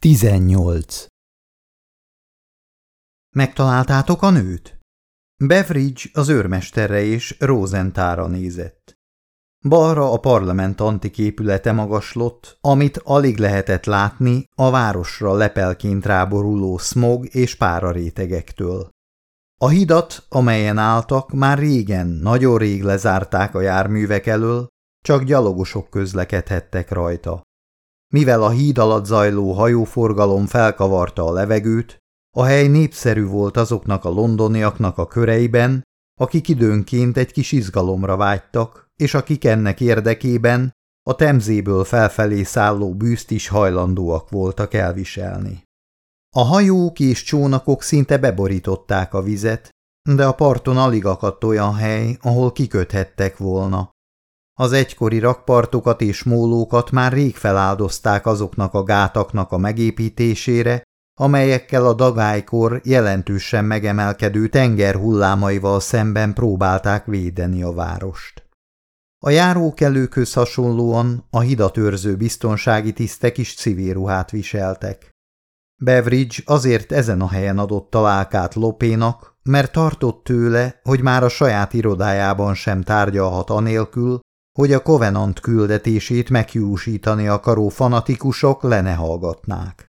18. Megtaláltátok a nőt? Beveridge az őrmesterre és Rosentára nézett. Balra a parlament antik épülete magaslott, amit alig lehetett látni a városra lepelként ráboruló smog és párarétegektől. A hidat, amelyen álltak, már régen, nagyon rég lezárták a járművek elől, csak gyalogosok közlekedhettek rajta. Mivel a híd alatt zajló hajóforgalom felkavarta a levegőt, a hely népszerű volt azoknak a londoniaknak a köreiben, akik időnként egy kis izgalomra vágytak, és akik ennek érdekében a temzéből felfelé szálló bűzt is hajlandóak voltak elviselni. A hajók és csónakok szinte beborították a vizet, de a parton alig akadt olyan hely, ahol kiköthettek volna. Az egykori rakpartokat és mólókat már rég feláldozták azoknak a gátaknak a megépítésére, amelyekkel a dagálykor jelentősen megemelkedő tenger hullámaival szemben próbálták védeni a várost. A járókelőkhöz hasonlóan a hidat őrző biztonsági tisztek is civil ruhát viseltek. Beveridge azért ezen a helyen adott találkát Lopénak, mert tartott tőle, hogy már a saját irodájában sem tárgyalhat anélkül, hogy a Covenant küldetését meghiúsítani akaró fanatikusok le hallgatnák.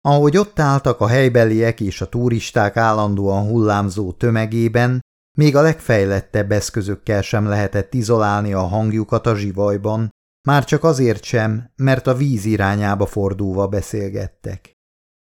Ahogy ott álltak a helybeliek és a turisták állandóan hullámzó tömegében, még a legfejlettebb eszközökkel sem lehetett izolálni a hangjukat a zsivajban, már csak azért sem, mert a víz irányába fordulva beszélgettek.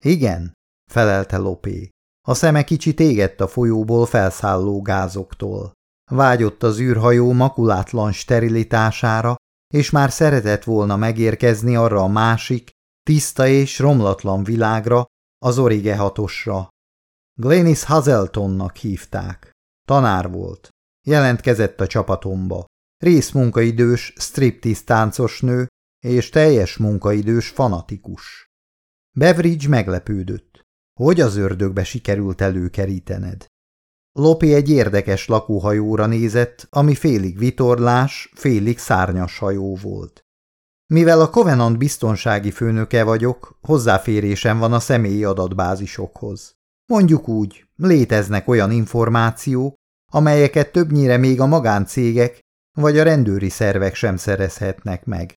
Igen, felelte Lopé. A szeme kicsit égett a folyóból felszálló gázoktól. Vágyott az űrhajó makulátlan sterilitására, és már szeretett volna megérkezni arra a másik, tiszta és romlatlan világra, az Orige hatosra. Glenis Hazeltonnak hívták. Tanár volt. Jelentkezett a csapatomba. Részmunkaidős, striptease táncos nő és teljes munkaidős fanatikus. Beveridge meglepődött. Hogy az ördögbe sikerült előkerítened? Lopi egy érdekes lakóhajóra nézett, ami félig vitorlás, félig szárnyas hajó volt. Mivel a Covenant biztonsági főnöke vagyok, hozzáférésem van a személyi adatbázisokhoz. Mondjuk úgy, léteznek olyan információk, amelyeket többnyire még a magáncégek vagy a rendőri szervek sem szerezhetnek meg.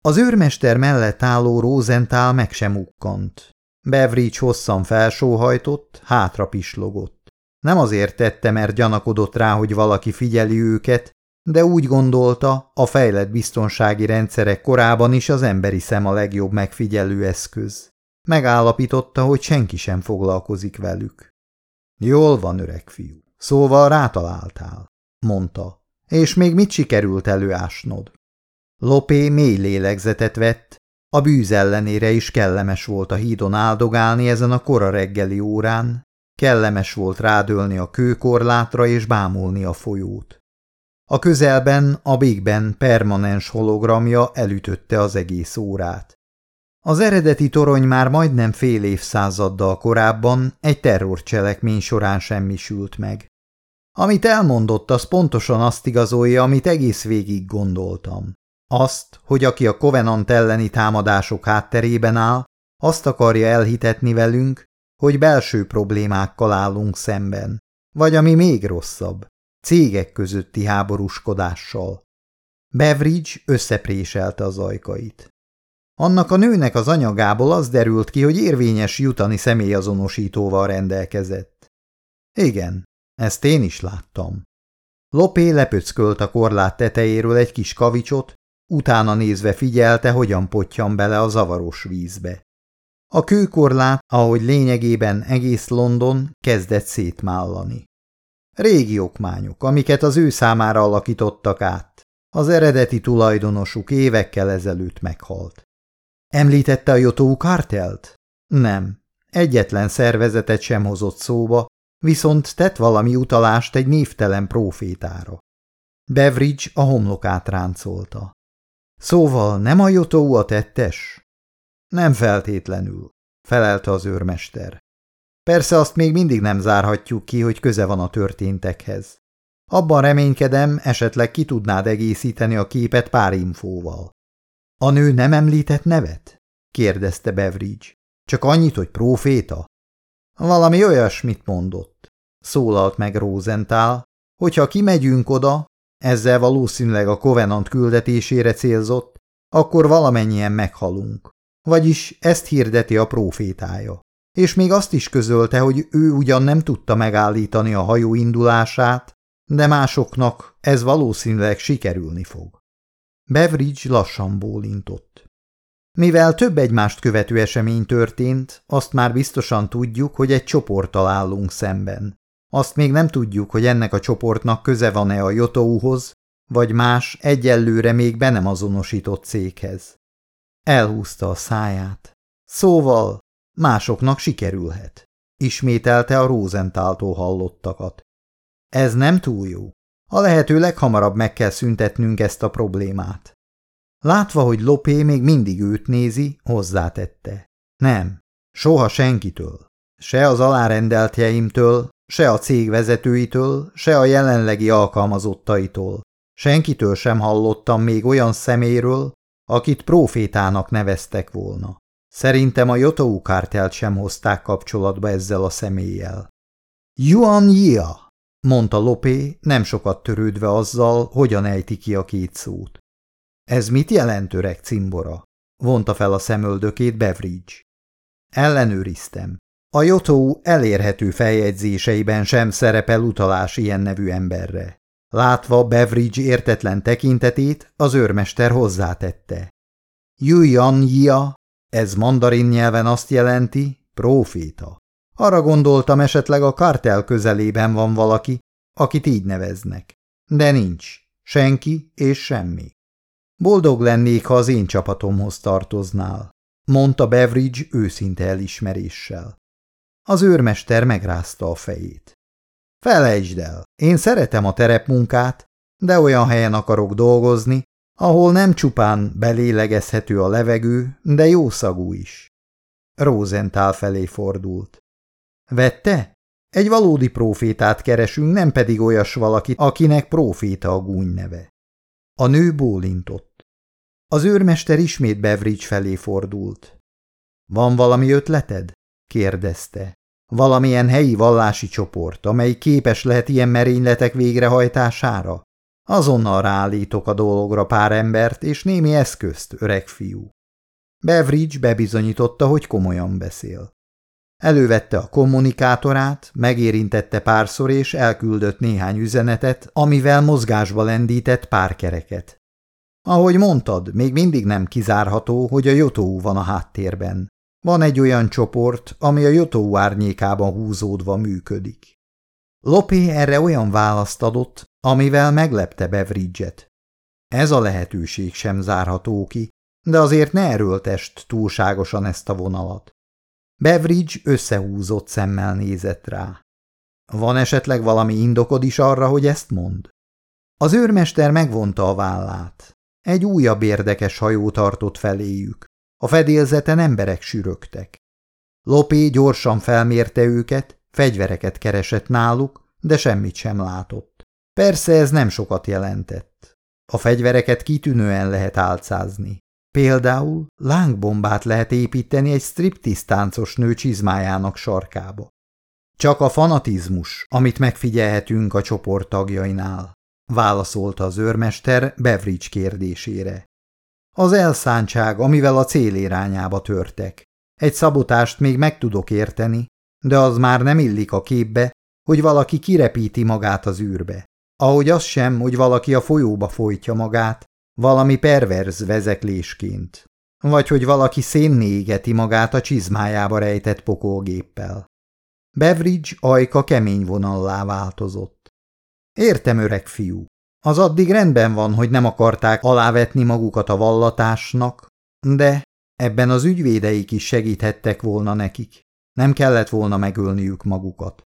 Az őrmester mellett álló Rosenthal meg sem ukkant. Beveridge hosszan felsóhajtott, hátra pislogott. Nem azért tette, mert gyanakodott rá, hogy valaki figyeli őket, de úgy gondolta, a fejlett biztonsági rendszerek korában is az emberi szem a legjobb megfigyelő eszköz. Megállapította, hogy senki sem foglalkozik velük. Jól van, öreg fiú, szóval rátaláltál, mondta, és még mit sikerült előásnod? Lopé mély lélegzetet vett, a bűz ellenére is kellemes volt a hídon áldogálni ezen a kora reggeli órán, kellemes volt rádölni a kőkorlátra és bámulni a folyót. A közelben, a bégben permanens hologramja elütötte az egész órát. Az eredeti torony már majdnem fél évszázaddal korábban egy terrorcselekmény során semmisült meg. Amit elmondott, az pontosan azt igazolja, amit egész végig gondoltam. Azt, hogy aki a Covenant elleni támadások hátterében áll, azt akarja elhitetni velünk, hogy belső problémákkal állunk szemben. Vagy ami még rosszabb, cégek közötti háborúskodással. Beveridge összepréselte az ajkait. Annak a nőnek az anyagából az derült ki, hogy érvényes jutani személyazonosítóval rendelkezett. Igen, ezt én is láttam. Lopé lepöckölt a korlát tetejéről egy kis kavicsot, utána nézve figyelte, hogyan potyan bele a zavaros vízbe. A kőkorlát, ahogy lényegében egész London, kezdett szétmállani. Régi okmányok, amiket az ő számára alakítottak át. Az eredeti tulajdonosuk évekkel ezelőtt meghalt. Említette a Jotó kartelt? Nem. Egyetlen szervezetet sem hozott szóba, viszont tett valami utalást egy névtelen profétára. Beveridge a homlokát ráncolta. Szóval nem a Jotó a tettes? Nem feltétlenül, felelte az őrmester. Persze azt még mindig nem zárhatjuk ki, hogy köze van a történtekhez. Abban reménykedem, esetleg ki tudnád egészíteni a képet pár infóval. A nő nem említett nevet? kérdezte Beveridge. Csak annyit, hogy próféta? Valami olyasmit mondott. Szólalt meg Rosenthal, hogyha kimegyünk oda, ezzel valószínűleg a Covenant küldetésére célzott, akkor valamennyien meghalunk. Vagyis ezt hirdeti a prófétája. És még azt is közölte, hogy ő ugyan nem tudta megállítani a hajó indulását, de másoknak ez valószínűleg sikerülni fog. Beveridge lassan bólintott. Mivel több egymást követő esemény történt, azt már biztosan tudjuk, hogy egy csoporttal állunk szemben. Azt még nem tudjuk, hogy ennek a csoportnak köze van-e a Jotouhoz, vagy más, egyelőre még be nem azonosított céghez. Elhúzta a száját. Szóval másoknak sikerülhet. Ismételte a Rosentáltól hallottakat. Ez nem túl jó. A lehető leghamarabb meg kell szüntetnünk ezt a problémát. Látva, hogy Lopé még mindig őt nézi, hozzátette. Nem, soha senkitől. Se az alárendeltjeimtől, se a cég vezetőitől, se a jelenlegi alkalmazottaitól. Senkitől sem hallottam még olyan szeméről, akit profétának neveztek volna. Szerintem a Jotou kártelt sem hozták kapcsolatba ezzel a személlyel. Yuan Yia, mondta Lopé, nem sokat törődve azzal, hogyan ejti ki a két szót. Ez mit jelent, öreg cimbora? vonta fel a szemöldökét Beveridge. Ellenőriztem. A Jotou elérhető feljegyzéseiben sem szerepel utalás ilyen nevű emberre. Látva Beveridge értetlen tekintetét, az őrmester hozzátette. Yuyan Yia, ez mandarin nyelven azt jelenti, próféta. Arra gondoltam, esetleg a kartel közelében van valaki, akit így neveznek. De nincs. Senki és semmi. Boldog lennék, ha az én csapatomhoz tartoznál, mondta Beveridge őszinte elismeréssel. Az őrmester megrázta a fejét. Felejtsd el, én szeretem a terepmunkát, de olyan helyen akarok dolgozni, ahol nem csupán belélegezhető a levegő, de jó szagú is. Rosenthal felé fordult. Vette? Egy valódi profétát keresünk, nem pedig olyas valakit, akinek proféta a gúny neve. A nő bólintott. Az őrmester ismét Beveridge felé fordult. Van valami ötleted? kérdezte. Valamilyen helyi vallási csoport, amely képes lehet ilyen merényletek végrehajtására? Azonnal ráállítok a dologra pár embert és némi eszközt, öreg fiú. Beveridge bebizonyította, hogy komolyan beszél. Elővette a kommunikátorát, megérintette párszor és elküldött néhány üzenetet, amivel mozgásba lendített pár kereket. Ahogy mondtad, még mindig nem kizárható, hogy a Jotó van a háttérben. Van egy olyan csoport, ami a Jotó árnyékában húzódva működik. Lopé erre olyan választ adott, amivel meglepte Beveridge-et. Ez a lehetőség sem zárható ki, de azért ne erőltest túlságosan ezt a vonalat. Beveridge összehúzott szemmel nézett rá. Van esetleg valami indokod is arra, hogy ezt mond? Az őrmester megvonta a vállát. Egy újabb érdekes hajó tartott feléjük. A fedélzeten emberek sürögtek. Lopé gyorsan felmérte őket, fegyvereket keresett náluk, de semmit sem látott. Persze ez nem sokat jelentett. A fegyvereket kitűnően lehet álcázni. Például lángbombát lehet építeni egy striptiz táncos nő csizmájának sarkába. Csak a fanatizmus, amit megfigyelhetünk a csoport tagjainál, válaszolta az őrmester Beveridge kérdésére. Az elszántság, amivel a cél irányába törtek. Egy szabotást még meg tudok érteni, de az már nem illik a képbe, hogy valaki kirepíti magát az űrbe. Ahogy az sem, hogy valaki a folyóba folytja magát, valami perverz vezeklésként. Vagy hogy valaki szénné magát a csizmájába rejtett pokolgéppel. Beveridge ajka kemény vonallá változott. Értem, öreg fiú. Az addig rendben van, hogy nem akarták alávetni magukat a vallatásnak, de ebben az ügyvédeik is segíthettek volna nekik. Nem kellett volna megölniük magukat.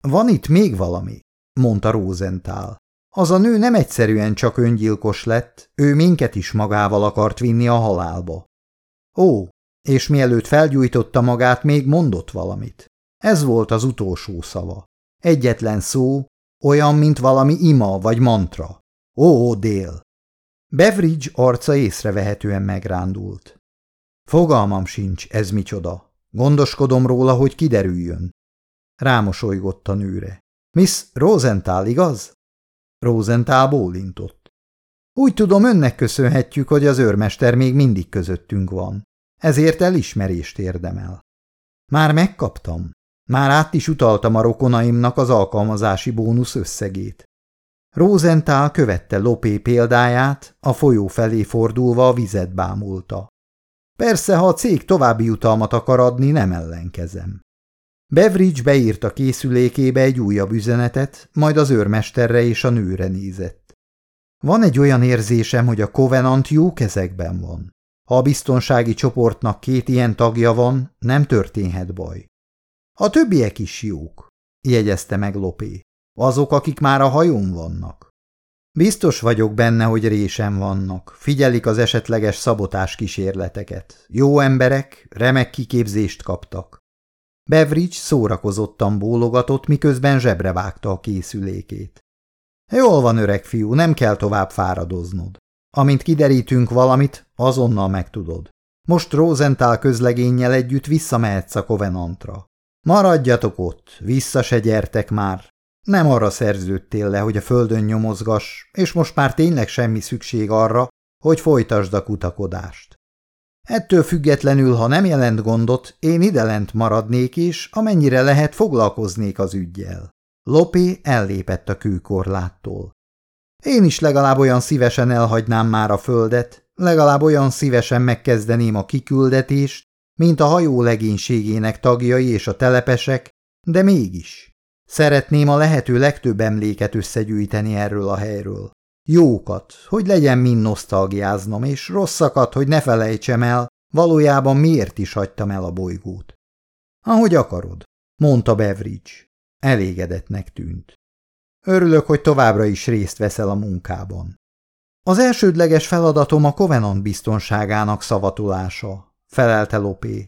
Van itt még valami, mondta Rosenthal. Az a nő nem egyszerűen csak öngyilkos lett, ő minket is magával akart vinni a halálba. Ó, és mielőtt felgyújtotta magát, még mondott valamit. Ez volt az utolsó szava. Egyetlen szó, olyan, mint valami ima vagy mantra. Ó, dél! Beveridge arca észrevehetően megrándult. Fogalmam sincs, ez micsoda, Gondoskodom róla, hogy kiderüljön. Rámosolygott a nőre. Miss Rosenthal, igaz? Rosenthal bólintott. Úgy tudom, önnek köszönhetjük, hogy az őrmester még mindig közöttünk van. Ezért elismerést érdemel. Már megkaptam. Már át is utaltam a rokonaimnak az alkalmazási bónusz összegét. Rosenthal követte Lopé példáját, a folyó felé fordulva a vizet bámulta. Persze, ha a cég további jutalmat akar adni, nem ellenkezem. Beveridge beírta készülékébe egy újabb üzenetet, majd az őrmesterre és a nőre nézett. Van egy olyan érzésem, hogy a Covenant jó kezekben van. Ha a biztonsági csoportnak két ilyen tagja van, nem történhet baj. A többiek is jók, jegyezte meg Lopé. Azok, akik már a hajón vannak. Biztos vagyok benne, hogy résen vannak, figyelik az esetleges szabotás kísérleteket. Jó emberek, remek kiképzést kaptak. Beveridge szórakozottan bólogatott, miközben zsebre vágta a készülékét. Jól van, öreg fiú, nem kell tovább fáradoznod. Amint kiderítünk valamit, azonnal megtudod. Most Rosenthal közlegénnyel együtt visszamehetsz a Covenantra. Maradjatok ott, vissza se gyertek már. Nem arra szerződtél le, hogy a földön nyomozgass, és most már tényleg semmi szükség arra, hogy folytasd a kutakodást. Ettől függetlenül, ha nem jelent gondot, én idelent maradnék és amennyire lehet foglalkoznék az ügyjel. Lopé ellépett a kőkorláttól. Én is legalább olyan szívesen elhagynám már a földet, legalább olyan szívesen megkezdeném a kiküldetést, mint a hajó legénységének tagjai és a telepesek, de mégis. Szeretném a lehető legtöbb emléket összegyűjteni erről a helyről. Jókat, hogy legyen mind nosztalgiáznom, és rosszakat, hogy ne felejtsem el, valójában miért is hagytam el a bolygót. Ahogy akarod, mondta Beveridge. Elégedetnek tűnt. Örülök, hogy továbbra is részt veszel a munkában. Az elsődleges feladatom a Covenant biztonságának szavatolása, felelte Lopé.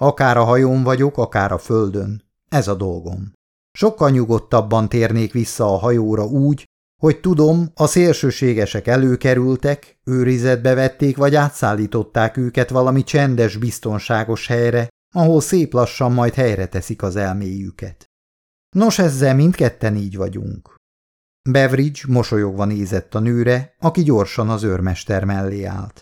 Akár a hajón vagyok, akár a földön. Ez a dolgom. Sokkal nyugodtabban térnék vissza a hajóra úgy, hogy tudom, a szélsőségesek előkerültek, őrizetbe vették vagy átszállították őket valami csendes, biztonságos helyre, ahol szép lassan majd helyre teszik az elméjüket. Nos, ezzel mindketten így vagyunk. Beveridge mosolyogva nézett a nőre, aki gyorsan az őrmester mellé állt.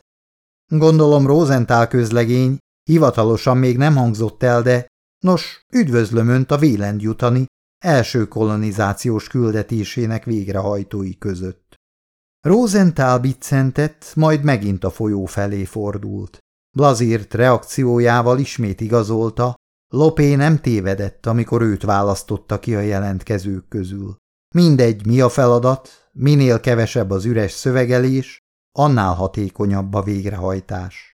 Gondolom Rosenthal közlegény, hivatalosan még nem hangzott el, de nos, üdvözlöm önt a Vélend jutani, első kolonizációs küldetésének végrehajtói között. Rosenthal biccentett, majd megint a folyó felé fordult. Blazírt reakciójával ismét igazolta, Lopé nem tévedett, amikor őt választotta ki a jelentkezők közül. Mindegy, mi a feladat, minél kevesebb az üres szövegelés, annál hatékonyabb a végrehajtás.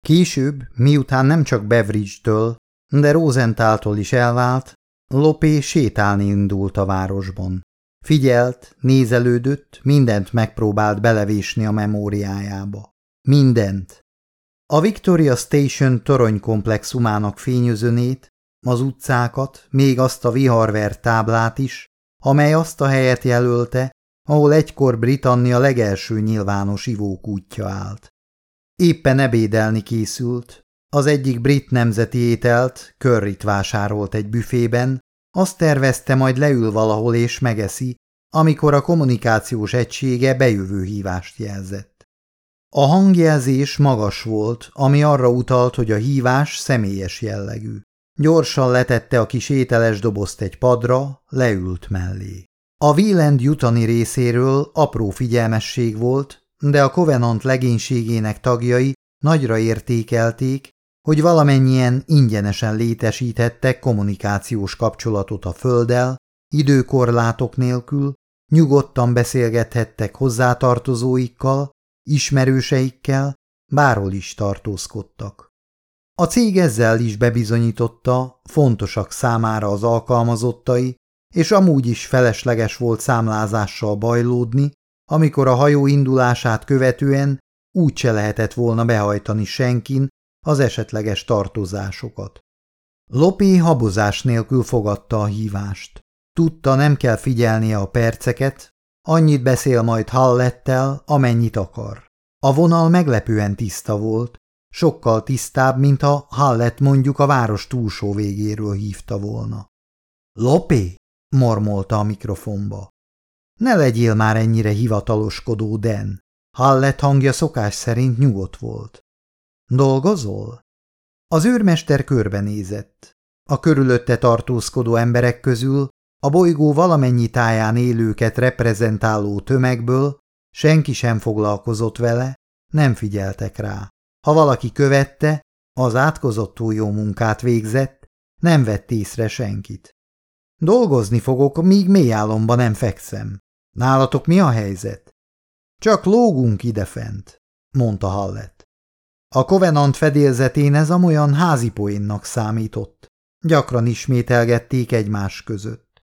Később, miután nem csak Beveridge-től, de Rosenthaltól is elvált, Lopé sétálni indult a városban. Figyelt, nézelődött, mindent megpróbált belevésni a memóriájába. Mindent. A Victoria Station toronykomplexumának fényözönét, az utcákat, még azt a viharvert táblát is, amely azt a helyet jelölte, ahol egykor Britannia legelső nyilvános ivókútja állt. Éppen ebédelni készült, az egyik brit nemzeti ételt, körrit vásárolt egy büfében, azt tervezte, majd leül valahol és megeszi, amikor a kommunikációs egysége bejövő hívást jelzett. A hangjelzés magas volt, ami arra utalt, hogy a hívás személyes jellegű. Gyorsan letette a kis ételes dobozt egy padra, leült mellé. A Wieland jutani részéről apró figyelmesség volt, de a Covenant legénységének tagjai nagyra értékelték, hogy valamennyien ingyenesen létesíthettek kommunikációs kapcsolatot a Földdel, időkorlátok nélkül, nyugodtan beszélgethettek hozzátartozóikkal, ismerőseikkel, bárhol is tartózkodtak. A cég ezzel is bebizonyította, fontosak számára az alkalmazottai, és amúgy is felesleges volt számlázással bajlódni, amikor a hajó indulását követően úgyse lehetett volna behajtani senkin az esetleges tartozásokat. Lopé habozás nélkül fogadta a hívást. Tudta, nem kell figyelnie a perceket, annyit beszél majd Hallettel, amennyit akar. A vonal meglepően tiszta volt, sokkal tisztább, mint ha Hallet mondjuk a város túlsó végéről hívta volna. Lopé? Mormolta a mikrofonba. Ne legyél már ennyire hivataloskodó, Den. Hallet hangja szokás szerint nyugodt volt. Dolgozol? Az őrmester körbenézett. A körülötte tartózkodó emberek közül a bolygó valamennyi táján élőket reprezentáló tömegből senki sem foglalkozott vele, nem figyeltek rá. Ha valaki követte, az átkozottú jó munkát végzett, nem vett észre senkit. Dolgozni fogok, míg mély álomba nem fekszem. Nálatok mi a helyzet? Csak lógunk idefent, mondta Hallett. A Covenant fedélzetén ez amolyan házi poénnak számított. Gyakran ismételgették egymás között.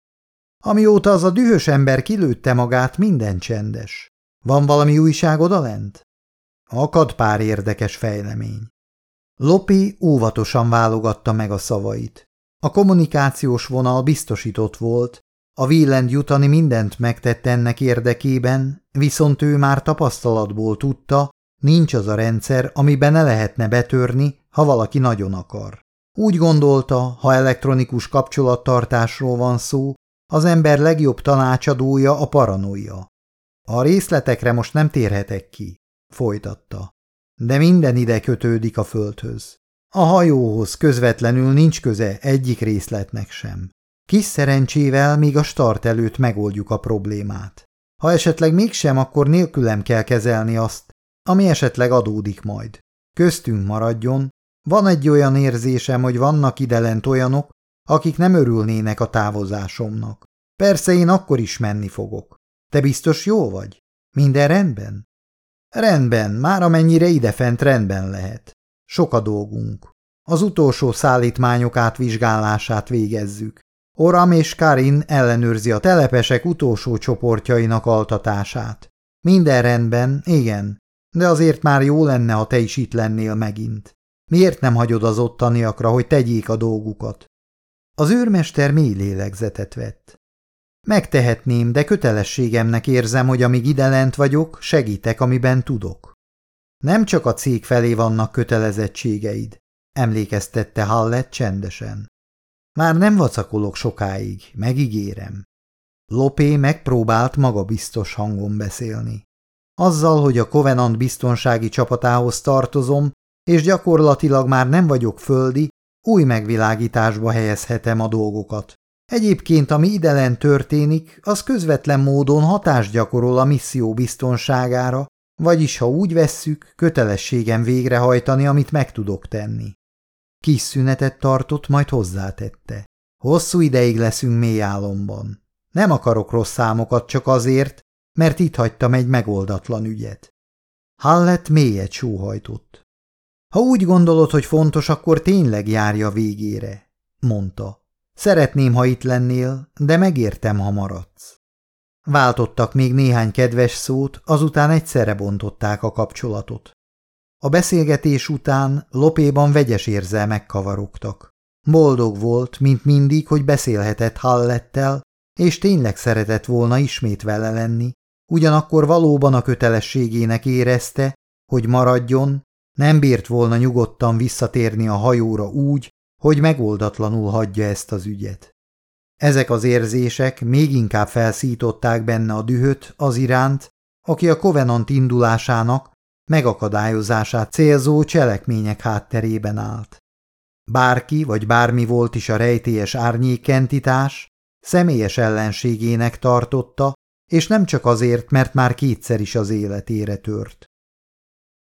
Amióta az a dühös ember kilőtte magát, minden csendes. Van valami újság odalent? Akad pár érdekes fejlemény. Lopi óvatosan válogatta meg a szavait. A kommunikációs vonal biztosított volt, a Wieland jutani mindent megtett ennek érdekében, viszont ő már tapasztalatból tudta, nincs az a rendszer, amiben ne lehetne betörni, ha valaki nagyon akar. Úgy gondolta, ha elektronikus kapcsolattartásról van szó, az ember legjobb tanácsadója a paranoia. A részletekre most nem térhetek ki, folytatta. De minden ide kötődik a földhöz. A hajóhoz közvetlenül nincs köze egyik részletnek sem. Kis szerencsével még a start előtt megoldjuk a problémát. Ha esetleg mégsem, akkor nélkülem kell kezelni azt, ami esetleg adódik majd. Köztünk maradjon, van egy olyan érzésem, hogy vannak idelent olyanok, akik nem örülnének a távozásomnak. Persze én akkor is menni fogok. Te biztos jó vagy? Minden rendben? Rendben, már amennyire idefent rendben lehet. Sok a dolgunk. Az utolsó szállítmányok átvizsgálását végezzük. Oram és Karin ellenőrzi a telepesek utolsó csoportjainak altatását. Minden rendben, igen, de azért már jó lenne, ha te is itt lennél megint. Miért nem hagyod az ottaniakra, hogy tegyék a dolgukat? Az őrmester mély lélegzetet vett. Megtehetném, de kötelességemnek érzem, hogy amíg ide lent vagyok, segítek, amiben tudok. Nem csak a cég felé vannak kötelezettségeid, emlékeztette Hallett csendesen. Már nem vacakolok sokáig, megígérem. Lopé megpróbált magabiztos hangon beszélni. Azzal, hogy a Covenant biztonsági csapatához tartozom, és gyakorlatilag már nem vagyok földi, új megvilágításba helyezhetem a dolgokat. Egyébként, ami idelen történik, az közvetlen módon hatást gyakorol a misszió biztonságára, vagyis ha úgy vesszük, kötelességem végrehajtani, amit meg tudok tenni. Kis szünetet tartott, majd hozzátette. Hosszú ideig leszünk mély álomban. Nem akarok rossz számokat csak azért, mert itt hagytam egy megoldatlan ügyet. Hallett mélyet sóhajtott. Ha úgy gondolod, hogy fontos, akkor tényleg járja végére, mondta. Szeretném, ha itt lennél, de megértem, ha maradsz. Váltottak még néhány kedves szót, azután egyszerre bontották a kapcsolatot. A beszélgetés után lopéban vegyes érzelmek kavarogtak. Boldog volt, mint mindig, hogy beszélhetett Hallettel, és tényleg szeretett volna ismét vele lenni, ugyanakkor valóban a kötelességének érezte, hogy maradjon, nem bírt volna nyugodtan visszatérni a hajóra úgy, hogy megoldatlanul hagyja ezt az ügyet. Ezek az érzések még inkább felszították benne a dühöt az iránt, aki a Covenant indulásának megakadályozását célzó cselekmények hátterében állt. Bárki vagy bármi volt is a rejtélyes árnyékentitás, személyes ellenségének tartotta, és nem csak azért, mert már kétszer is az életére tört.